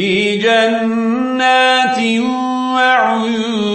في جنات وعيون